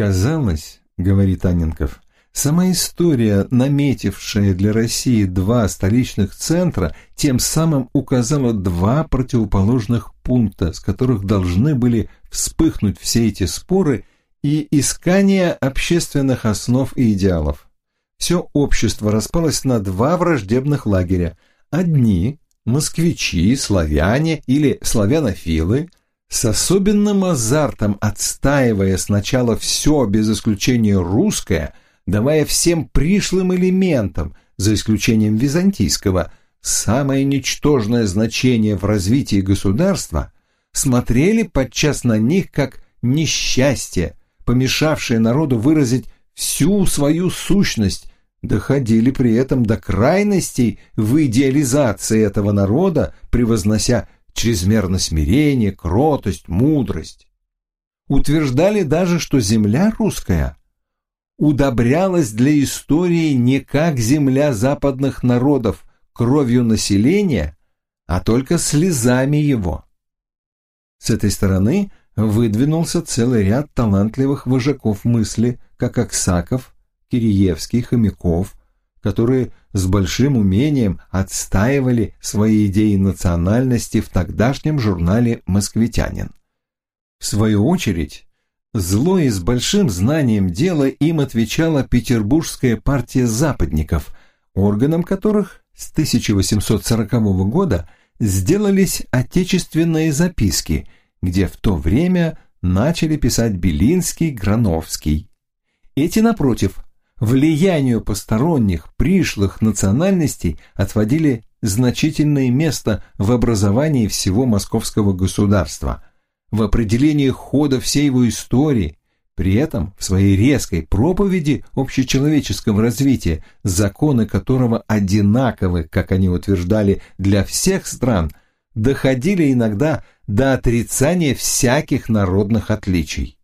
Казалось, говорит Анненков, сама история, наметившая для России два столичных центра, тем самым указала два противоположных пункта, с которых должны были вспыхнуть все эти споры и искания общественных основ и идеалов. Все общество распалось на два враждебных лагеря. Одни – москвичи, славяне или славянофилы – с особенным азартом отстаивая сначала все, без исключения русское, давая всем пришлым элементам, за исключением византийского, самое ничтожное значение в развитии государства, смотрели подчас на них как несчастье, помешавшее народу выразить всю свою сущность, доходили при этом до крайностей в идеализации этого народа, превознося чрезмерно смирение, кротость, мудрость. Утверждали даже, что земля русская удобрялась для истории не как земля западных народов кровью населения, а только слезами его. С этой стороны выдвинулся целый ряд талантливых вожаков мысли, как Аксаков, Кириевский, Хомяков, которые с большим умением отстаивали свои идеи национальности в тогдашнем журнале «Москвитянин». В свою очередь, зло и с большим знанием дела им отвечала Петербургская партия западников, органом которых с 1840 года сделались отечественные записки, где в то время начали писать Белинский, Грановский. Эти, напротив, влиянию посторонних, пришлых национальностей отводили значительное место в образовании всего московского государства, в определении хода всей его истории. При этом в своей резкой проповеди общечеловеческом развитии, законы которого одинаковы, как они утверждали, для всех стран, доходили иногда до отрицания всяких народных отличий.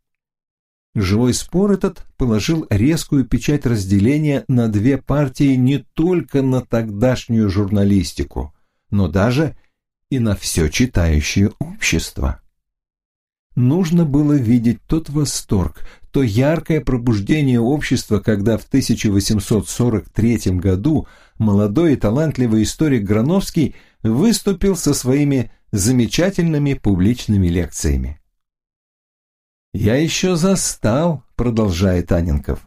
Живой спор этот положил резкую печать разделения на две партии не только на тогдашнюю журналистику, но даже и на все читающее общество. Нужно было видеть тот восторг, то яркое пробуждение общества, когда в 1843 году молодой и талантливый историк Грановский выступил со своими замечательными публичными лекциями. «Я еще застал», — продолжает Анинков,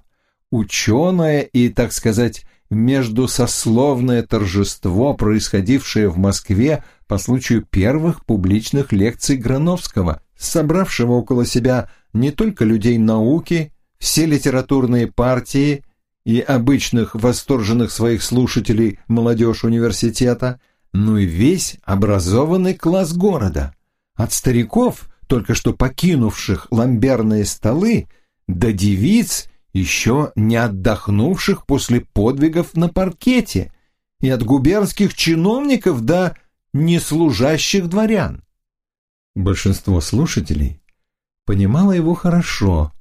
«ученое и, так сказать, междусословное торжество, происходившее в Москве по случаю первых публичных лекций Грановского, собравшего около себя не только людей науки, все литературные партии и обычных восторженных своих слушателей молодежь университета, но и весь образованный класс города, от стариков только что покинувших ламберные столы, до девиц, еще не отдохнувших после подвигов на паркете, и от губернских чиновников до неслужащих дворян. Большинство слушателей понимало его хорошо.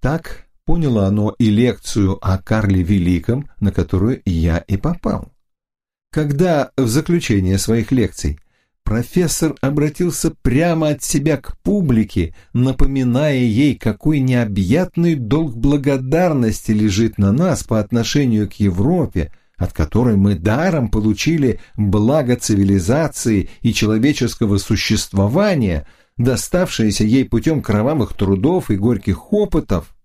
Так поняло оно и лекцию о Карле Великом, на которую я и попал. Когда в заключение своих лекций профессор обратился прямо от себя к публике, напоминая ей, какой необъятный долг благодарности лежит на нас по отношению к Европе, от которой мы даром получили благо цивилизации и человеческого существования, доставшееся ей путем кровавых трудов и горьких опытов.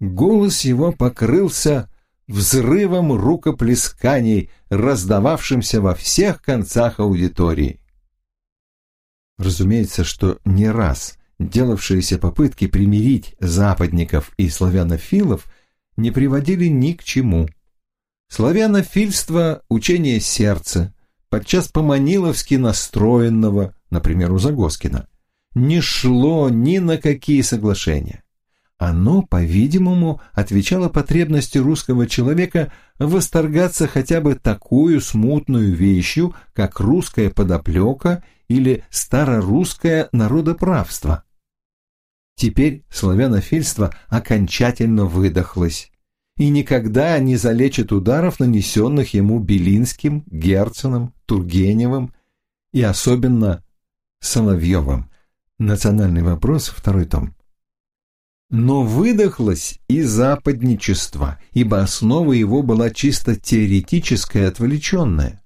Голос его покрылся взрывом рукоплесканий, раздававшимся во всех концах аудитории. Разумеется, что не раз делавшиеся попытки примирить западников и славянофилов не приводили ни к чему. Славянофильство – учение сердца, подчас поманиловски настроенного, например, у Загоскина, не шло ни на какие соглашения. Оно, по-видимому, отвечало потребности русского человека восторгаться хотя бы такую смутную вещью, как русская подоплека – или старорусское народоправство. Теперь славянофильство окончательно выдохлось и никогда не залечит ударов, нанесенных ему Белинским, Герценом, Тургеневым и особенно Соловьевым. Национальный вопрос, второй том. Но выдохлось и западничество, ибо основа его была чисто теоретическая, отвлеченная.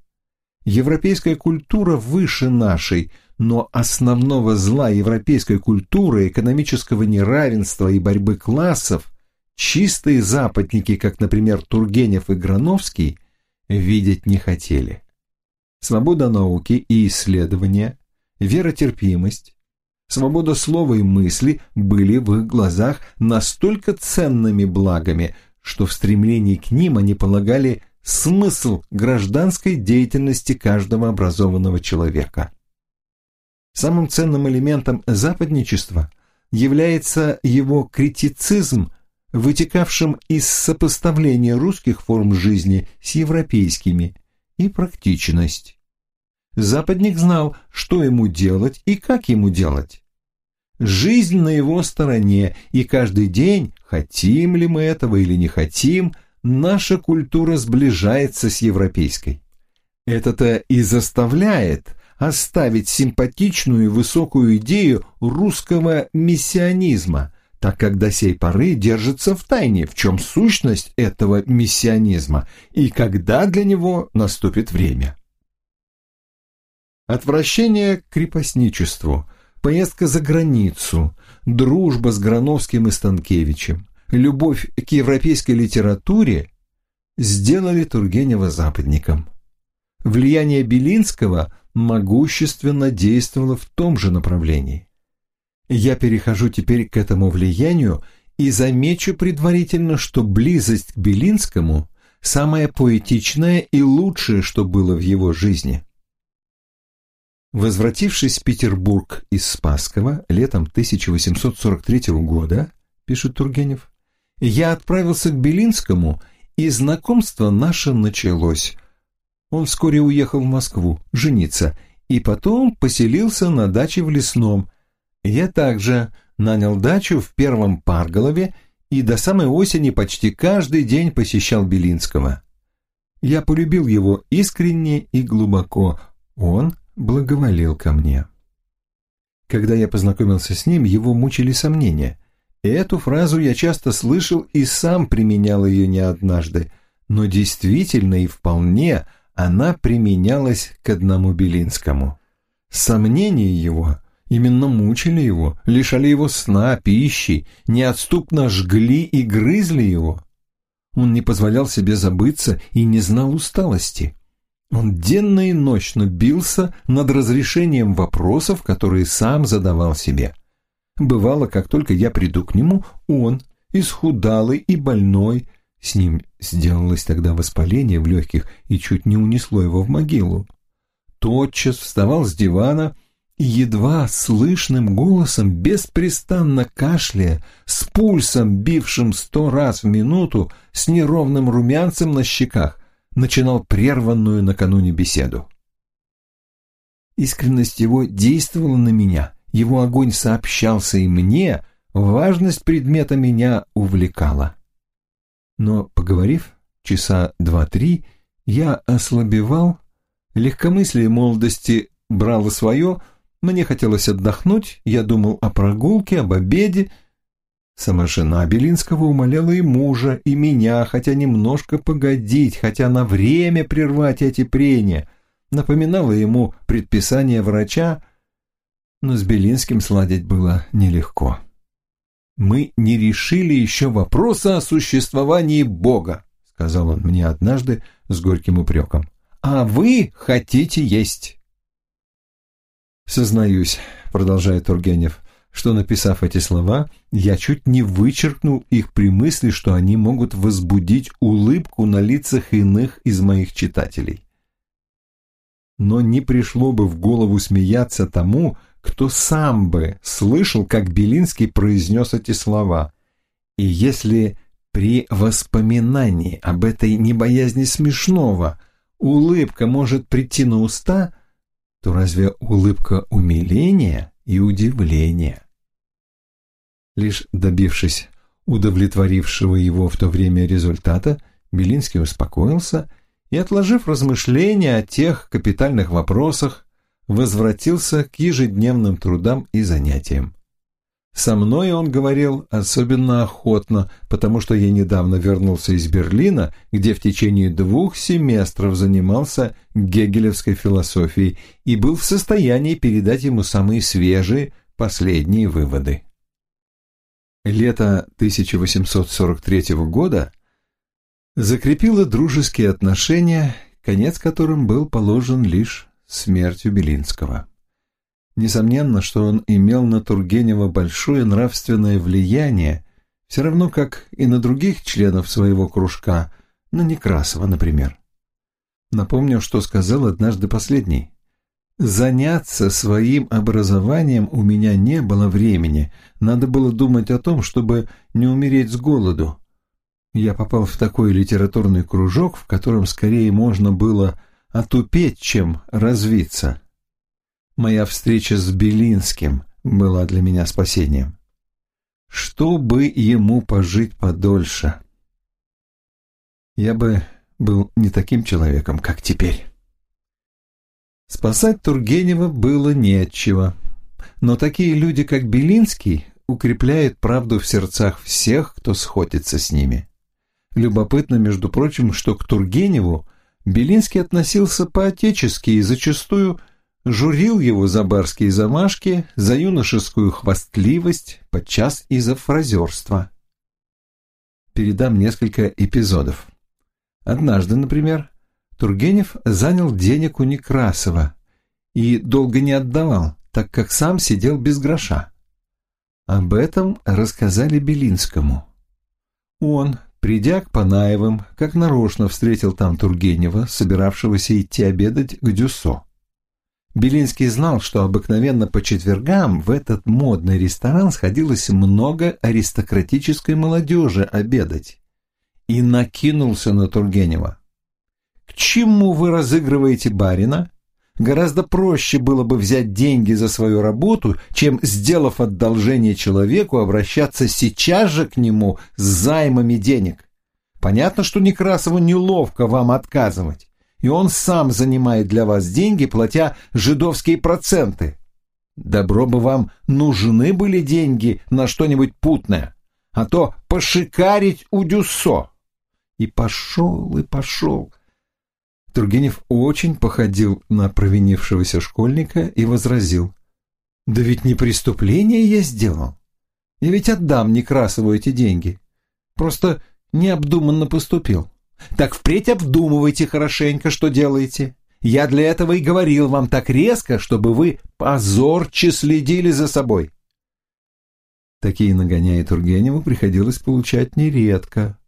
Европейская культура выше нашей, но основного зла европейской культуры, экономического неравенства и борьбы классов, чистые западники, как, например, Тургенев и Грановский, видеть не хотели. Свобода науки и исследования, веротерпимость, свобода слова и мысли были в их глазах настолько ценными благами, что в стремлении к ним они полагали – смысл гражданской деятельности каждого образованного человека. Самым ценным элементом западничества является его критицизм, вытекавшим из сопоставления русских форм жизни с европейскими, и практичность. Западник знал, что ему делать и как ему делать. Жизнь на его стороне, и каждый день, хотим ли мы этого или не хотим – наша культура сближается с европейской. Это-то и заставляет оставить симпатичную и высокую идею русского миссионизма, так как до сей поры держится в тайне, в чем сущность этого миссионизма и когда для него наступит время. Отвращение к крепостничеству, поездка за границу, дружба с Грановским и Станкевичем – любовь к европейской литературе сделали Тургенева западником. Влияние Белинского могущественно действовало в том же направлении. Я перехожу теперь к этому влиянию и замечу предварительно, что близость к Белинскому – самое поэтичное и лучшее, что было в его жизни. Возвратившись в Петербург из Спасского летом 1843 года, пишет Тургенев, я отправился к Белинскому, и знакомство наше началось. Он вскоре уехал в Москву жениться и потом поселился на даче в Лесном. Я также нанял дачу в первом Парголове и до самой осени почти каждый день посещал Белинского. Я полюбил его искренне и глубоко. Он благоволил ко мне. Когда я познакомился с ним, его мучили сомнения. И эту фразу я часто слышал и сам применял ее не однажды, но действительно и вполне она применялась к одному Белинскому. Сомнения его именно мучили его, лишали его сна, пищи, неотступно жгли и грызли его. Он не позволял себе забыться и не знал усталости. Он денно и ночно бился над разрешением вопросов, которые сам задавал себе – Бывало, как только я приду к нему, он, исхудалый и больной, с ним сделалось тогда воспаление в легких и чуть не унесло его в могилу, тотчас вставал с дивана и едва слышным голосом, беспрестанно кашляя, с пульсом, бившим сто раз в минуту, с неровным румянцем на щеках, начинал прерванную накануне беседу. Искренность его действовала на меня — его огонь сообщался и мне, важность предмета меня увлекала. Но, поговорив часа два-три, я ослабевал, легкомыслие молодости брало свое, мне хотелось отдохнуть, я думал о прогулке, об обеде. Сама жена Белинского умоляла и мужа, и меня, хотя немножко погодить, хотя на время прервать эти прения. Напоминала ему предписание врача, но с Белинским сладить было нелегко. «Мы не решили еще вопроса о существовании Бога», — сказал он мне однажды с горьким упреком. «А вы хотите есть». «Сознаюсь», — продолжает Тургенев, что, написав эти слова, я чуть не вычеркнул их при мысли, что они могут возбудить улыбку на лицах иных из моих читателей. Но не пришло бы в голову смеяться тому, кто сам бы слышал, как Белинский произнес эти слова. И если при воспоминании об этой небоязни смешного улыбка может прийти на уста, то разве улыбка умиления и удивления? Лишь добившись удовлетворившего его в то время результата, Белинский успокоился и, отложив размышления о тех капитальных вопросах, возвратился к ежедневным трудам и занятиям. Со мной он говорил особенно охотно, потому что я недавно вернулся из Берлина, где в течение двух семестров занимался гегелевской философией и был в состоянии передать ему самые свежие, последние выводы. Лето 1843 года закрепило дружеские отношения, конец которым был положен лишь смертью Белинского. Несомненно, что он имел на Тургенева большое нравственное влияние, все равно как и на других членов своего кружка, на Некрасова, например. Напомню, что сказал однажды последний. Заняться своим образованием у меня не было времени. Надо было думать о том, чтобы не умереть с голоду. Я попал в такой литературный кружок, в котором скорее можно было отупеть, чем развиться. Моя встреча с Белинским была для меня спасением. Чтобы ему пожить подольше. Я бы был не таким человеком, как теперь. Спасать Тургенева было нечего. Но такие люди, как Белинский, укрепляют правду в сердцах всех, кто сходится с ними. Любопытно, между прочим, что к Тургеневу – Белинский относился по-отечески и зачастую журил его за барские замашки, за юношескую хвастливость, подчас и за фразерство. Передам несколько эпизодов. Однажды, например, Тургенев занял денег у Некрасова и долго не отдавал, так как сам сидел без гроша. Об этом рассказали Белинскому. Он, Придя к Панаевым, как нарочно встретил там Тургенева, собиравшегося идти обедать к Дюсо. Белинский знал, что обыкновенно по четвергам в этот модный ресторан сходилось много аристократической молодежи обедать. И накинулся на Тургенева. «К чему вы разыгрываете барина? Гораздо проще было бы взять деньги за свою работу, чем, сделав одолжение человеку, обращаться сейчас же к нему с займами денег. Понятно, что Некрасову неловко вам отказывать, и он сам занимает для вас деньги, платя жидовские проценты. Добро бы вам нужны были деньги на что-нибудь путное, а то пошикарить у Дюссо. И пошел, и пошел. Тургенев очень походил на провинившегося школьника и возразил. «Да ведь не преступление я сделал. Я ведь отдам Некрасову эти деньги. Просто необдуманно поступил. Так впредь обдумывайте хорошенько, что делаете. Я для этого и говорил вам так резко, чтобы вы позорче следили за собой». Такие нагоняя Тургеневу приходилось получать нередко.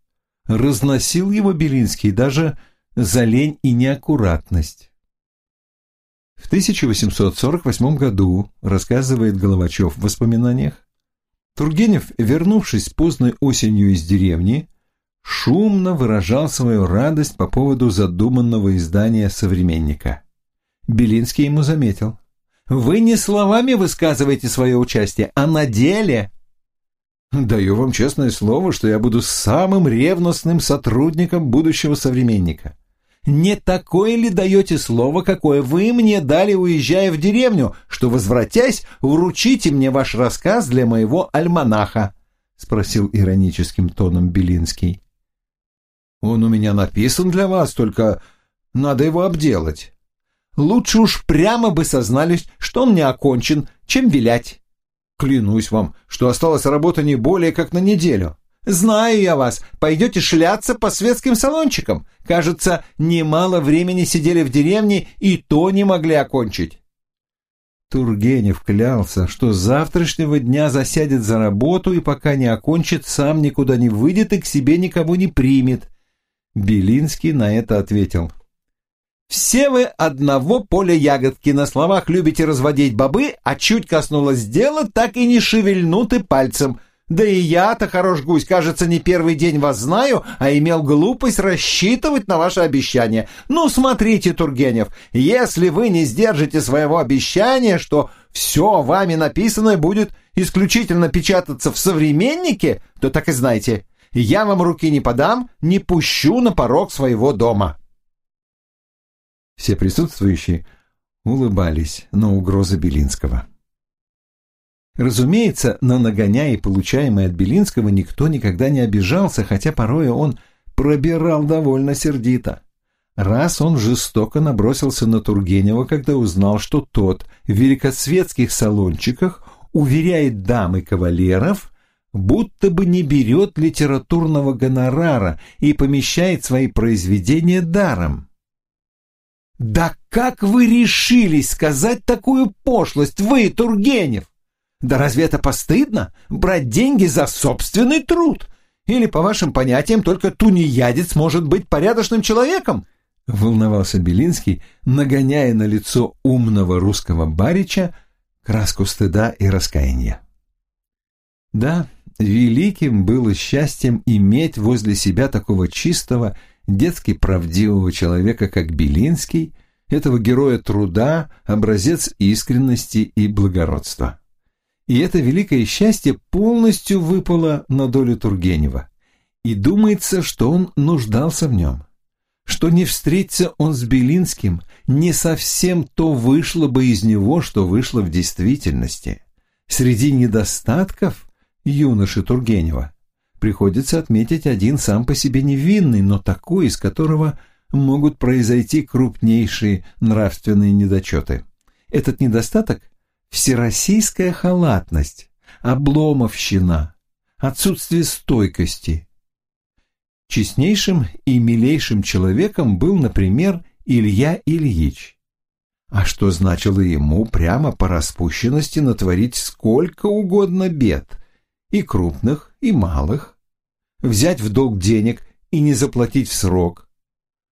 Разносил его Белинский даже за лень и неаккуратность. В 1848 году, рассказывает Головачев в воспоминаниях, Тургенев, вернувшись поздной осенью из деревни, шумно выражал свою радость по поводу задуманного издания «Современника». Белинский ему заметил. «Вы не словами высказываете свое участие, а на деле». «Даю вам честное слово, что я буду самым ревностным сотрудником будущего современника не такое ли даете слово, какое вы мне дали, уезжая в деревню, что, возвратясь, вручите мне ваш рассказ для моего альманаха?» — спросил ироническим тоном Белинский. «Он у меня написан для вас, только надо его обделать. Лучше уж прямо бы сознались, что он не окончен, чем вилять. Клянусь вам, что осталась работа не более как на неделю». Знаю я вас, пойдете шляться по светским салончикам. Кажется, немало времени сидели в деревне и то не могли окончить». Тургенев клялся, что с завтрашнего дня засядет за работу и пока не окончит, сам никуда не выйдет и к себе никого не примет. Белинский на это ответил. «Все вы одного поля ягодки, на словах любите разводить бобы, а чуть коснулось дела, так и не шевельнуты пальцем. Да и я-то, хорош гусь, кажется, не первый день вас знаю, а имел глупость рассчитывать на ваше обещание. Ну, смотрите, Тургенев, если вы не сдержите своего обещания, что все вами написанное будет исключительно печататься в «Современнике», то так и знайте, я вам руки не подам, не пущу на порог своего дома». Все присутствующие улыбались на угрозы Белинского. Разумеется, на нагоняй, получаемое от Белинского, никто никогда не обижался, хотя порой он пробирал довольно сердито. Раз он жестоко набросился на Тургенева, когда узнал, что тот в великосветских салончиках уверяет дам и кавалеров, будто бы не берет литературного гонорара и помещает свои произведения даром. «Да как вы решились сказать такую пошлость, вы, Тургенев?» Да разве это постыдно? Брать деньги за собственный труд? Или, по вашим понятиям, только тунеядец может быть порядочным человеком? Волновался Белинский, нагоняя на лицо умного русского барича краску стыда и раскаяния. Да, великим было счастьем иметь возле себя такого чистого, детски правдивого человека, как Белинский, этого героя труда, образец искренности и благородства и это великое счастье полностью выпало на долю Тургенева. И думается, что он нуждался в нем. Что не встретиться он с Белинским, не совсем то вышло бы из него, что вышло в действительности. Среди недостатков юноши Тургенева приходится отметить один сам по себе невинный, но такой, из которого могут произойти крупнейшие нравственные недочеты. Этот недостаток – всероссийская халатность, обломовщина, отсутствие стойкости. Честнейшим и милейшим человеком был, например, Илья Ильич. А что значило ему прямо по распущенности натворить сколько угодно бед, и крупных, и малых, взять в долг денег и не заплатить в срок,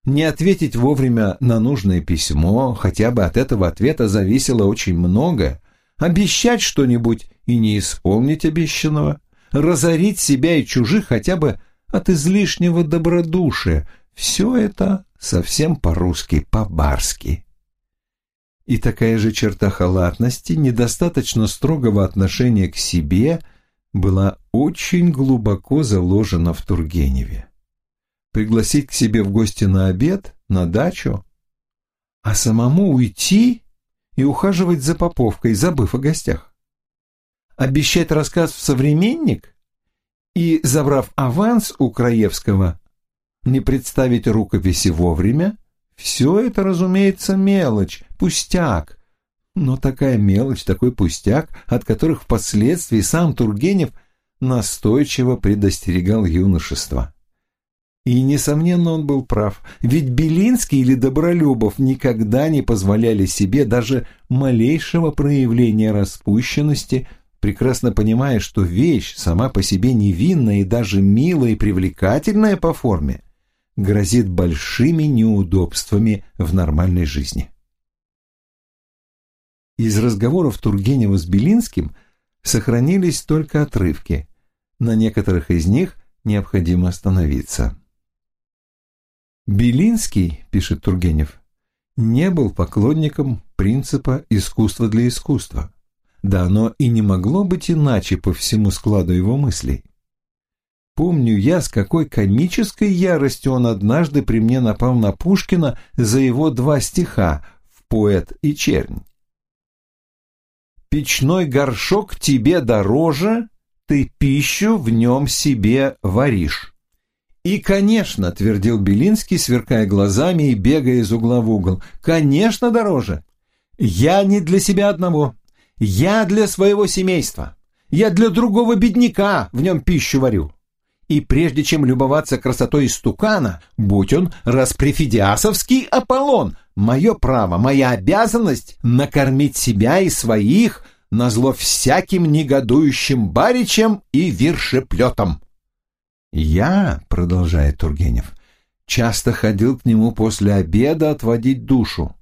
не ответить вовремя на нужное письмо, хотя бы от этого ответа зависело очень многое, обещать что-нибудь и не исполнить обещанного, разорить себя и чужих хотя бы от излишнего добродушия. Все это совсем по-русски, по-барски. И такая же черта халатности, недостаточно строгого отношения к себе, была очень глубоко заложена в Тургеневе. Пригласить к себе в гости на обед, на дачу, а самому уйти и ухаживать за Поповкой, забыв о гостях. Обещать рассказ в «Современник» и, забрав аванс у Краевского, не представить рукописи вовремя – все это, разумеется, мелочь, пустяк. Но такая мелочь, такой пустяк, от которых впоследствии сам Тургенев настойчиво предостерегал юношество. И, несомненно, он был прав, ведь Белинский или Добролюбов никогда не позволяли себе даже малейшего проявления распущенности, прекрасно понимая, что вещь сама по себе невинная и даже милая и привлекательная по форме грозит большими неудобствами в нормальной жизни. Из разговоров Тургенева с Белинским сохранились только отрывки. На некоторых из них необходимо остановиться. Белинский, пишет Тургенев, не был поклонником принципа искусства для искусства». Да, оно и не могло быть иначе по всему складу его мыслей. Помню я, с какой комической яростью он однажды при мне напал на Пушкина за его два стиха в «Поэт и чернь». «Печной горшок тебе дороже, ты пищу в нем себе варишь». И, конечно, твердил Белинский, сверкая глазами и бегая из угла в угол, конечно, дороже. Я не для себя одного. Я для своего семейства. Я для другого бедняка в нем пищу варю. И прежде чем любоваться красотой стукана, будь он распрефидиасовский Аполлон, мое право, моя обязанность накормить себя и своих на зло всяким негодующим баричем и вершеплетом. Я, продолжает Тургенев, часто ходил к нему после обеда отводить душу.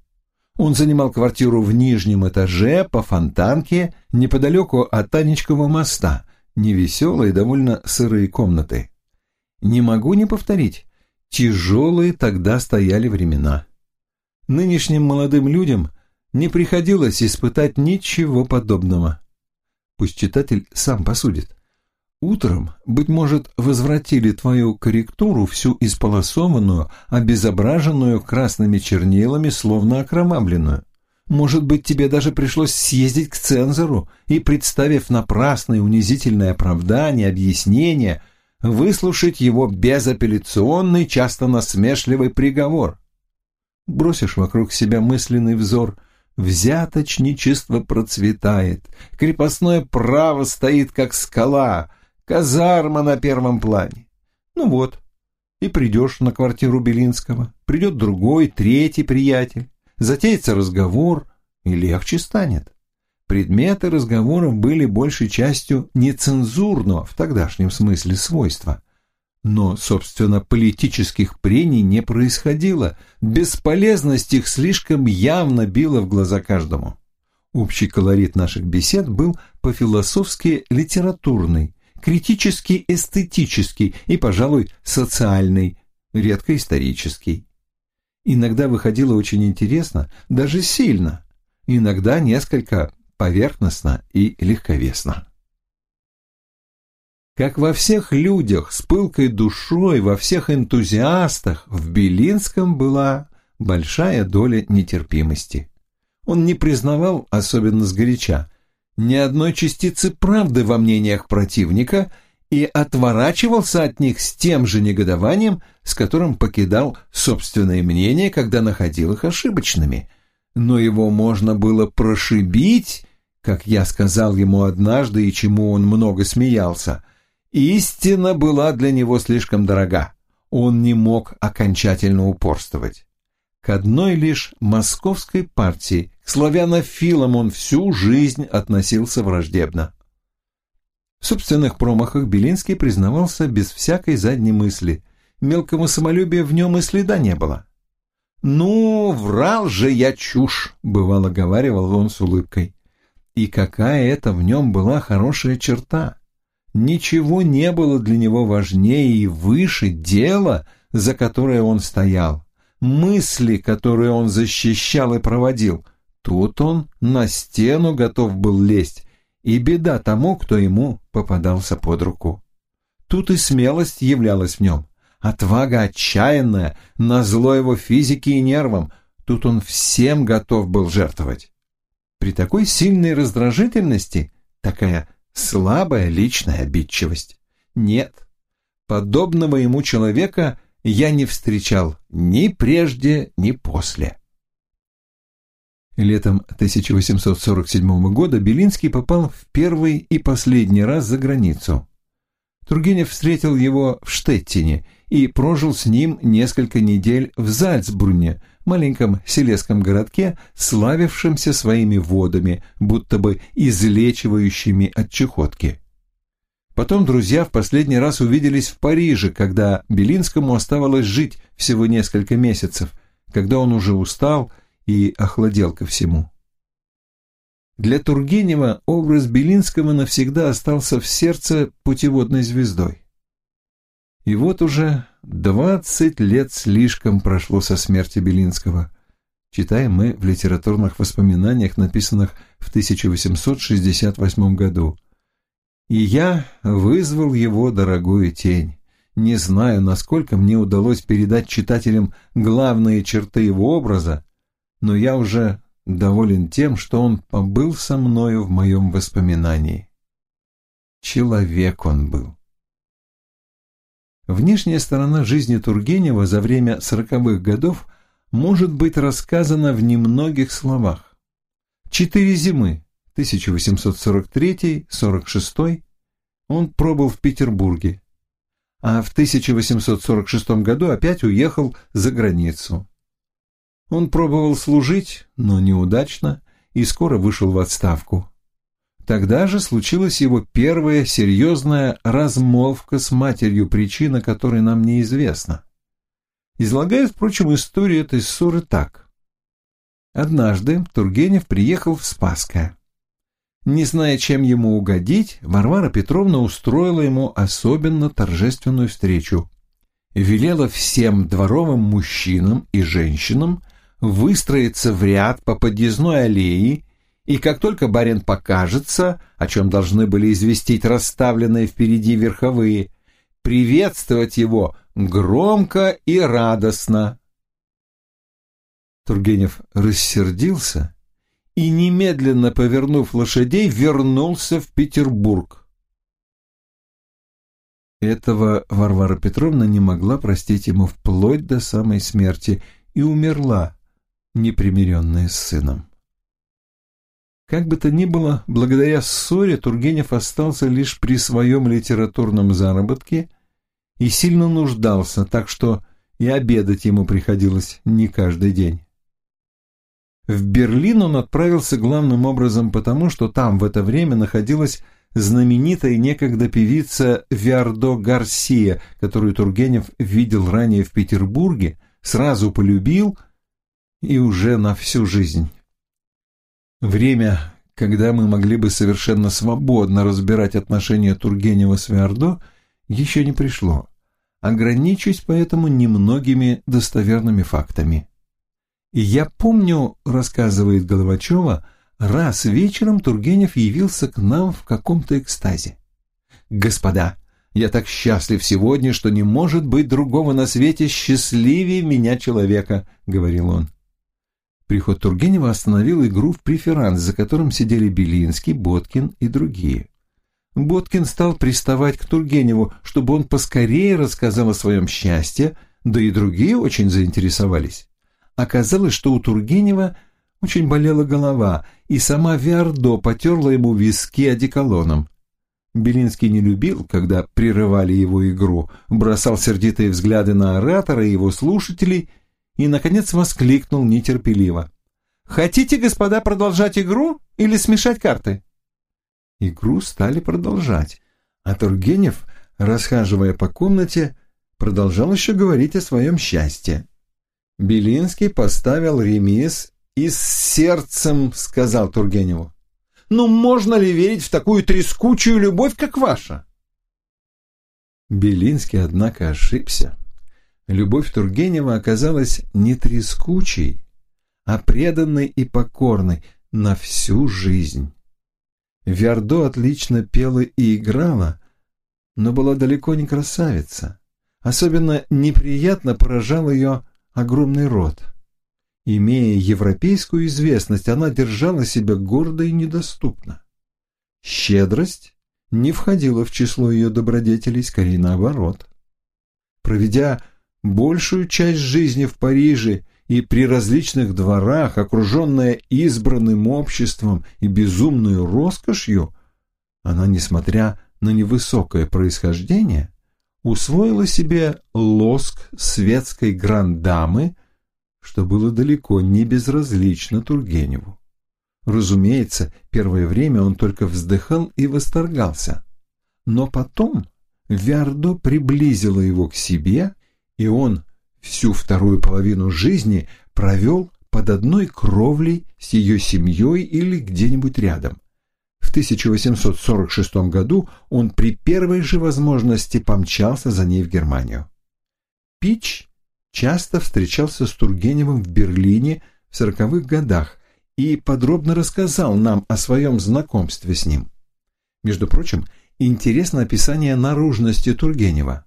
Он занимал квартиру в нижнем этаже по фонтанке неподалеку от Танечкового моста, невеселые, довольно сырые комнаты. Не могу не повторить, тяжелые тогда стояли времена. Нынешним молодым людям не приходилось испытать ничего подобного. Пусть читатель сам посудит. Утром, быть может, возвратили твою корректуру, всю исполосованную, обезображенную красными чернилами, словно окромавленную. Может быть, тебе даже пришлось съездить к цензору и, представив напрасное унизительное оправдание, объяснение, выслушать его безапелляционный, часто насмешливый приговор. Бросишь вокруг себя мысленный взор – Взяточничество процветает, крепостное право стоит как скала, казарма на первом плане. Ну вот, и придешь на квартиру Белинского, придет другой, третий приятель, затеется разговор, и легче станет. Предметы разговоров были большей частью нецензурного в тогдашнем смысле свойства. Но, собственно, политических прений не происходило, бесполезность их слишком явно била в глаза каждому. Общий колорит наших бесед был по-философски литературный, критически эстетический и, пожалуй, социальный, редко исторический. Иногда выходило очень интересно, даже сильно, иногда несколько поверхностно и легковесно. Как во всех людях с пылкой душой, во всех энтузиастах, в Белинском была большая доля нетерпимости. Он не признавал, особенно сгоряча, ни одной частицы правды во мнениях противника и отворачивался от них с тем же негодованием, с которым покидал собственные мнения, когда находил их ошибочными. Но его можно было прошибить, как я сказал ему однажды и чему он много смеялся. Истина была для него слишком дорога. Он не мог окончательно упорствовать к одной лишь московской партии, к славянофилам он всю жизнь относился враждебно. В собственных промахах Белинский признавался без всякой задней мысли. Мелкого самолюбия в нем и следа не было. «Ну, врал же я чушь!» — бывало говаривал он с улыбкой. И какая это в нем была хорошая черта! Ничего не было для него важнее и выше дела, за которое он стоял мысли, которые он защищал и проводил. Тут он на стену готов был лезть, и беда тому, кто ему попадался под руку. Тут и смелость являлась в нем, отвага отчаянная, на зло его физике и нервам, тут он всем готов был жертвовать. При такой сильной раздражительности такая слабая личная обидчивость. Нет, подобного ему человека – я не встречал ни прежде, ни после. Летом 1847 года Белинский попал в первый и последний раз за границу. Тургенев встретил его в Штеттине и прожил с ним несколько недель в Зальцбурне, маленьком селезском городке, славившемся своими водами, будто бы излечивающими от чехотки. Потом друзья в последний раз увиделись в Париже, когда Белинскому оставалось жить всего несколько месяцев, когда он уже устал и охладел ко всему. Для Тургенева образ Белинского навсегда остался в сердце путеводной звездой. И вот уже двадцать лет слишком прошло со смерти Белинского. Читаем мы в литературных воспоминаниях, написанных в 1868 году – и я вызвал его дорогую тень. Не знаю, насколько мне удалось передать читателям главные черты его образа, но я уже доволен тем, что он побыл со мною в моем воспоминании. Человек он был. Внешняя сторона жизни Тургенева за время сороковых годов может быть рассказана в немногих словах. Четыре зимы, 1843-46 он пробыл в Петербурге, а в 1846 году опять уехал за границу. Он пробовал служить, но неудачно, и скоро вышел в отставку. Тогда же случилась его первая серьезная размолвка с матерью, причина которой нам неизвестна. Излагает, впрочем, историю этой ссоры так. Однажды Тургенев приехал в Спасское. Не зная, чем ему угодить, Варвара Петровна устроила ему особенно торжественную встречу. Велела всем дворовым мужчинам и женщинам выстроиться в ряд по подъездной аллее, и как только барин покажется, о чем должны были известить расставленные впереди верховые, приветствовать его громко и радостно. Тургенев рассердился и, немедленно повернув лошадей, вернулся в Петербург. Этого Варвара Петровна не могла простить ему вплоть до самой смерти и умерла, непримиренная с сыном. Как бы то ни было, благодаря ссоре Тургенев остался лишь при своем литературном заработке и сильно нуждался, так что и обедать ему приходилось не каждый день. В Берлин он отправился главным образом потому, что там в это время находилась знаменитая некогда певица Виардо Гарсия, которую Тургенев видел ранее в Петербурге, сразу полюбил и уже на всю жизнь. Время, когда мы могли бы совершенно свободно разбирать отношения Тургенева с Виардо, еще не пришло. Ограничусь поэтому немногими достоверными фактами. «Я помню, — рассказывает Головачева, — раз вечером Тургенев явился к нам в каком-то экстазе. Господа, я так счастлив сегодня, что не может быть другого на свете счастливее меня человека, — говорил он. Приход Тургенева остановил игру в преферанс, за которым сидели Белинский, Боткин и другие. Боткин стал приставать к Тургеневу, чтобы он поскорее рассказал о своем счастье, да и другие очень заинтересовались. Оказалось, что у Тургенева очень болела голова, и сама Виардо потерла ему виски одеколоном. Белинский не любил, когда прерывали его игру, бросал сердитые взгляды на оратора и его слушателей и, наконец, воскликнул нетерпеливо. «Хотите, господа, продолжать игру или смешать карты?» Игру стали продолжать, а Тургенев, расхаживая по комнате, продолжал еще говорить о своем счастье. Белинский поставил ремис и с сердцем сказал Тургеневу. «Ну можно ли верить в такую трескучую любовь, как ваша?» Белинский, однако, ошибся. Любовь Тургенева оказалась не трескучей, а преданной и покорной на всю жизнь. Виардо отлично пела и играла, но была далеко не красавица. Особенно неприятно поражал ее огромный рот. Имея европейскую известность, она держала себя гордо и недоступно. Щедрость не входила в число ее добродетелей, скорее наоборот. Проведя большую часть жизни в Париже и при различных дворах, окруженная избранным обществом и безумной роскошью, она, несмотря на невысокое происхождение, усвоила себе лоск светской грандамы, что было далеко не безразлично Тургеневу. Разумеется, первое время он только вздыхал и восторгался. Но потом Виардо приблизила его к себе, и он всю вторую половину жизни провел под одной кровлей с ее семьей или где-нибудь рядом. 1846 году он при первой же возможности помчался за ней в Германию. Пич часто встречался с Тургеневым в Берлине в сороковых годах и подробно рассказал нам о своем знакомстве с ним. Между прочим, интересно описание наружности Тургенева.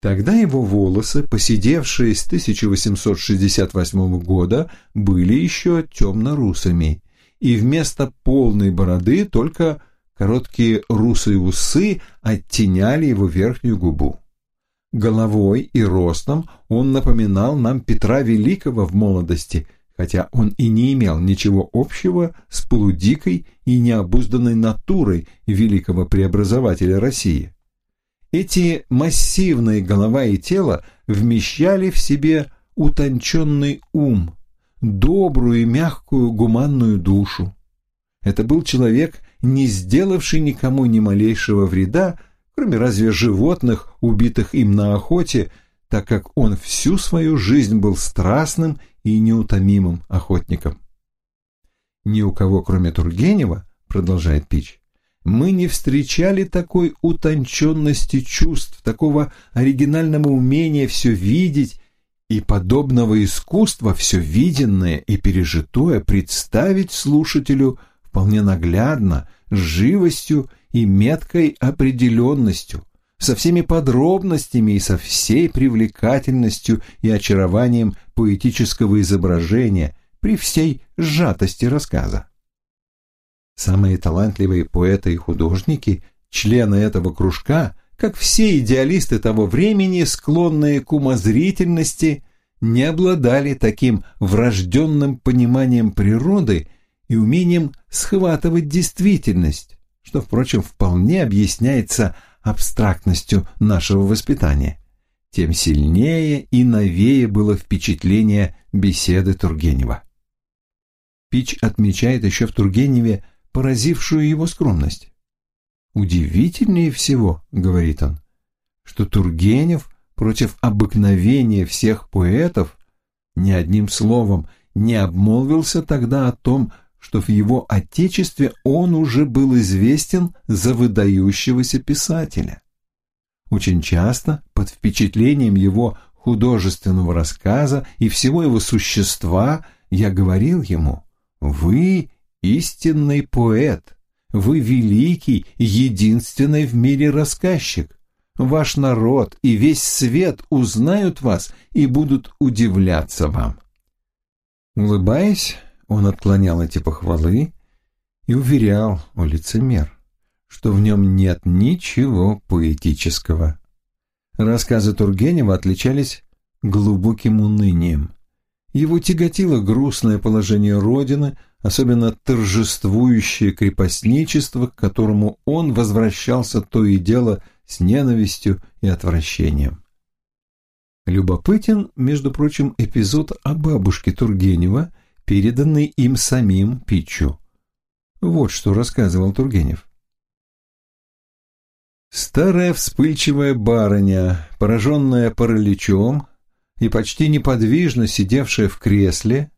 Тогда его волосы, поседевшие с 1868 года, были еще темно-русыми, и вместо полной бороды только короткие русые усы оттеняли его верхнюю губу. Головой и ростом он напоминал нам Петра Великого в молодости, хотя он и не имел ничего общего с полудикой и необузданной натурой великого преобразователя России. Эти массивные голова и тело вмещали в себе утонченный ум, добрую и мягкую гуманную душу. Это был человек, не сделавший никому ни малейшего вреда, кроме разве животных, убитых им на охоте, так как он всю свою жизнь был страстным и неутомимым охотником. «Ни у кого, кроме Тургенева, — продолжает Пич, — мы не встречали такой утонченности чувств, такого оригинального умения все видеть и подобного искусства все виденное и пережитое представить слушателю вполне наглядно, с живостью и меткой определенностью, со всеми подробностями и со всей привлекательностью и очарованием поэтического изображения при всей сжатости рассказа. Самые талантливые поэты и художники, члены этого кружка – как все идеалисты того времени, склонные к умозрительности, не обладали таким врожденным пониманием природы и умением схватывать действительность, что, впрочем, вполне объясняется абстрактностью нашего воспитания. Тем сильнее и новее было впечатление беседы Тургенева. Пич отмечает еще в Тургеневе поразившую его скромность. Удивительнее всего, говорит он, что Тургенев против обыкновения всех поэтов ни одним словом не обмолвился тогда о том, что в его отечестве он уже был известен за выдающегося писателя. Очень часто под впечатлением его художественного рассказа и всего его существа я говорил ему «Вы истинный поэт, вы великий, единственный в мире рассказчик. Ваш народ и весь свет узнают вас и будут удивляться вам». Улыбаясь, он отклонял эти похвалы и уверял о лицемер, что в нем нет ничего поэтического. Рассказы Тургенева отличались глубоким унынием. Его тяготило грустное положение Родины, особенно торжествующее крепостничество, к которому он возвращался то и дело с ненавистью и отвращением. Любопытен, между прочим, эпизод о бабушке Тургенева, переданный им самим Питчу. Вот что рассказывал Тургенев. Старая вспыльчивая барыня, пораженная параличом и почти неподвижно сидевшая в кресле,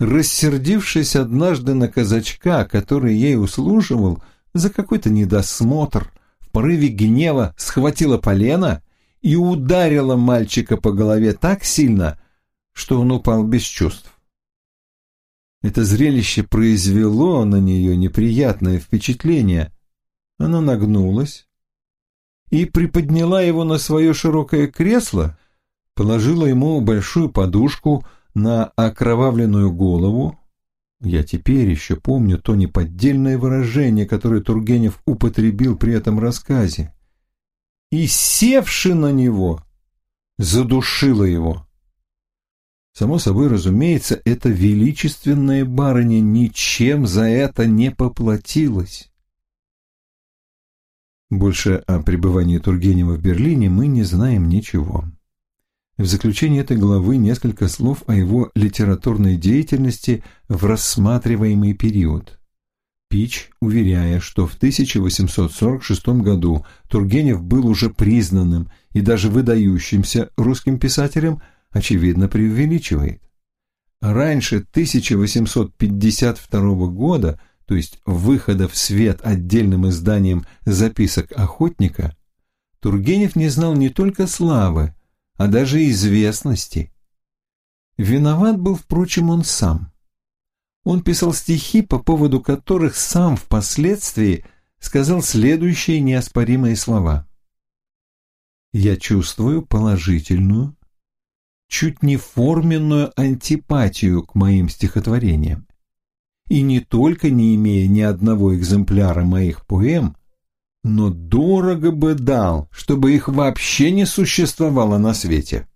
рассердившись однажды на казачка, который ей услуживал, за какой-то недосмотр, в порыве гнева схватила полено и ударила мальчика по голове так сильно, что он упал без чувств. Это зрелище произвело на нее неприятное впечатление. Она нагнулась и приподняла его на свое широкое кресло, положила ему большую подушку — на окровавленную голову, я теперь еще помню то неподдельное выражение, которое Тургенев употребил при этом рассказе, и, севши на него, задушила его. Само собой, разумеется, эта величественная барыня ничем за это не поплатилась. Больше о пребывании Тургенева в Берлине мы не знаем ничего. В заключение этой главы несколько слов о его литературной деятельности в рассматриваемый период. Пич, уверяя, что в 1846 году Тургенев был уже признанным и даже выдающимся русским писателем, очевидно преувеличивает. Раньше 1852 года, то есть выхода в свет отдельным изданием записок охотника, Тургенев не знал не только славы, а даже известности. Виноват был, впрочем, он сам. Он писал стихи, по поводу которых сам впоследствии сказал следующие неоспоримые слова. «Я чувствую положительную, чуть не форменную антипатию к моим стихотворениям. И не только не имея ни одного экземпляра моих поэм, но дорого бы дал, чтобы их вообще не существовало на свете.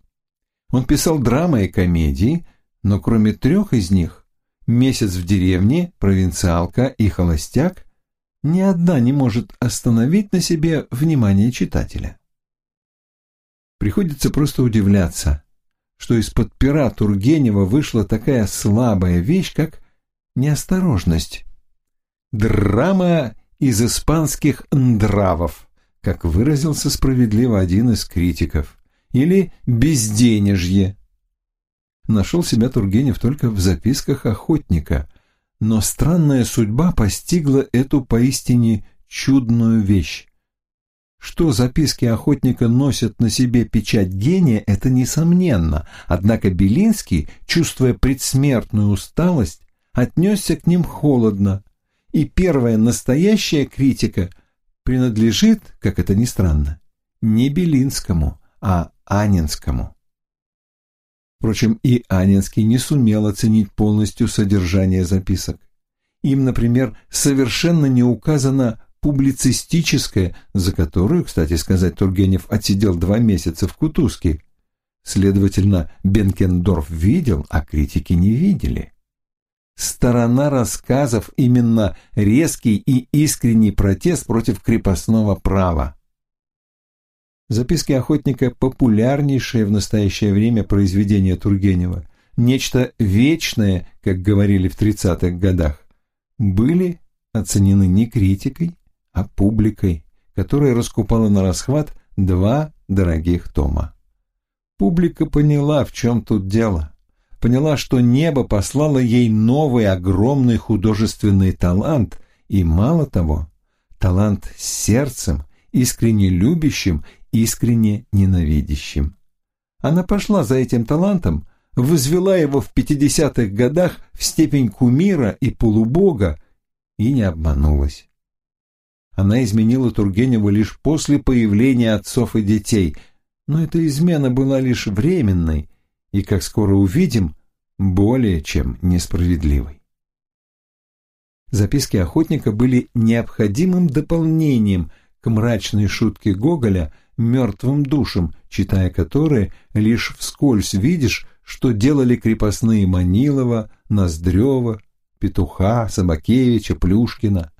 Он писал драмы и комедии, но кроме трех из них «Месяц в деревне», «Провинциалка» и «Холостяк» ни одна не может остановить на себе внимание читателя. Приходится просто удивляться, что из-под пера Тургенева вышла такая слабая вещь, как неосторожность. Драма из испанских «ндравов», как выразился справедливо один из критиков, или «безденежье». Нашел себя Тургенев только в записках охотника, но странная судьба постигла эту поистине чудную вещь. Что записки охотника носят на себе печать гения, это несомненно, однако Белинский, чувствуя предсмертную усталость, отнесся к ним холодно, и первая настоящая критика принадлежит, как это ни странно, не Белинскому, а Анинскому. Впрочем, и Анинский не сумел оценить полностью содержание записок. Им, например, совершенно не указано публицистическая, за которую, кстати сказать, Тургенев отсидел два месяца в Кутузке. Следовательно, Бенкендорф видел, а критики не видели сторона рассказов именно резкий и искренний протест против крепостного права. Записки охотника – популярнейшее в настоящее время произведение Тургенева. Нечто вечное, как говорили в 30-х годах, были оценены не критикой, а публикой, которая раскупала на расхват два дорогих тома. Публика поняла, в чем тут дело поняла, что небо послало ей новый огромный художественный талант, и мало того, талант с сердцем, искренне любящим, искренне ненавидящим. Она пошла за этим талантом, возвела его в 50-х годах в степень кумира и полубога и не обманулась. Она изменила Тургенева лишь после появления отцов и детей, но эта измена была лишь временной, и, как скоро увидим, более чем несправедливой. Записки охотника были необходимым дополнением к мрачной шутке Гоголя «Мертвым душам», читая которые лишь вскользь видишь, что делали крепостные Манилова, Ноздрева, Петуха, Собакевича, Плюшкина.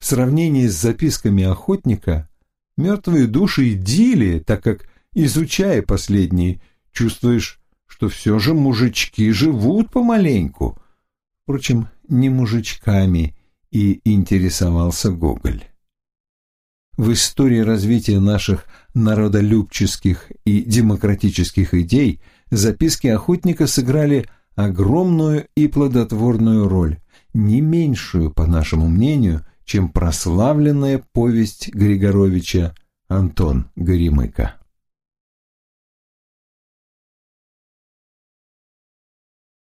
В сравнении с записками охотника мертвые души идиллии, так как, изучая последние, чувствуешь что все же мужички живут помаленьку. Впрочем, не мужичками и интересовался Гоголь. В истории развития наших народолюбческих и демократических идей записки охотника сыграли огромную и плодотворную роль, не меньшую, по нашему мнению, чем прославленная повесть Григоровича «Антон Горемыка».